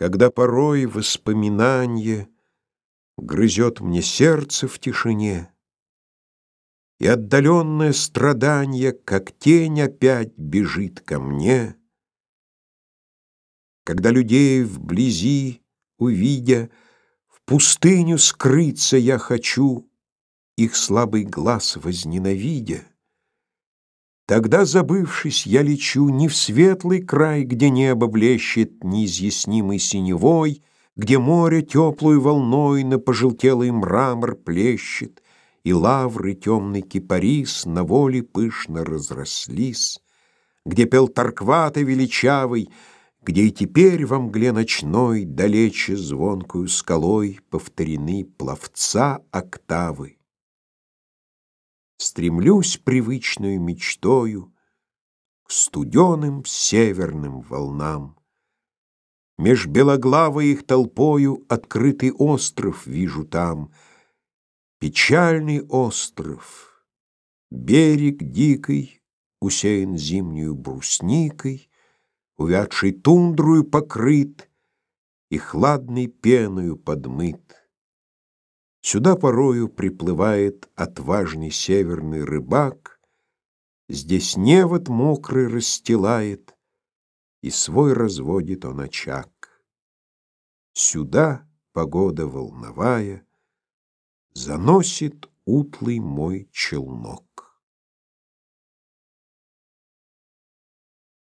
Когда порой воспоминанье Грызет мне сердце в тишине, И отдаленное страдание, Как тень опять бежит ко мне, Когда людей вблизи увидя, В пустыню скрыться я хочу, Их слабый глаз возненавидя, Тогда, забывшись, я лечу Не в светлый край, где небо блещет Неизъяснимой синевой, Где море теплой волной На пожелтелый мрамор плещет, И лавры темный кипарис На воле пышно разрослись, Где пел Тарквата величавый, Где и теперь во мгле ночной Далече звонкую скалой Повторены пловца октавы стремлюсь привычную мечтою к студеным северным волнам. Меж белоглавой их толпою открытый остров вижу там, печальный остров, берег дикий, усеян зимнюю брусникой, увядшей тундрою покрыт и хладной пеною подмыт. Сюда порою приплывает отважный северный рыбак, Здесь невод мокрый расстилает, И свой разводит он очаг. Сюда погода волновая Заносит утлый мой челнок.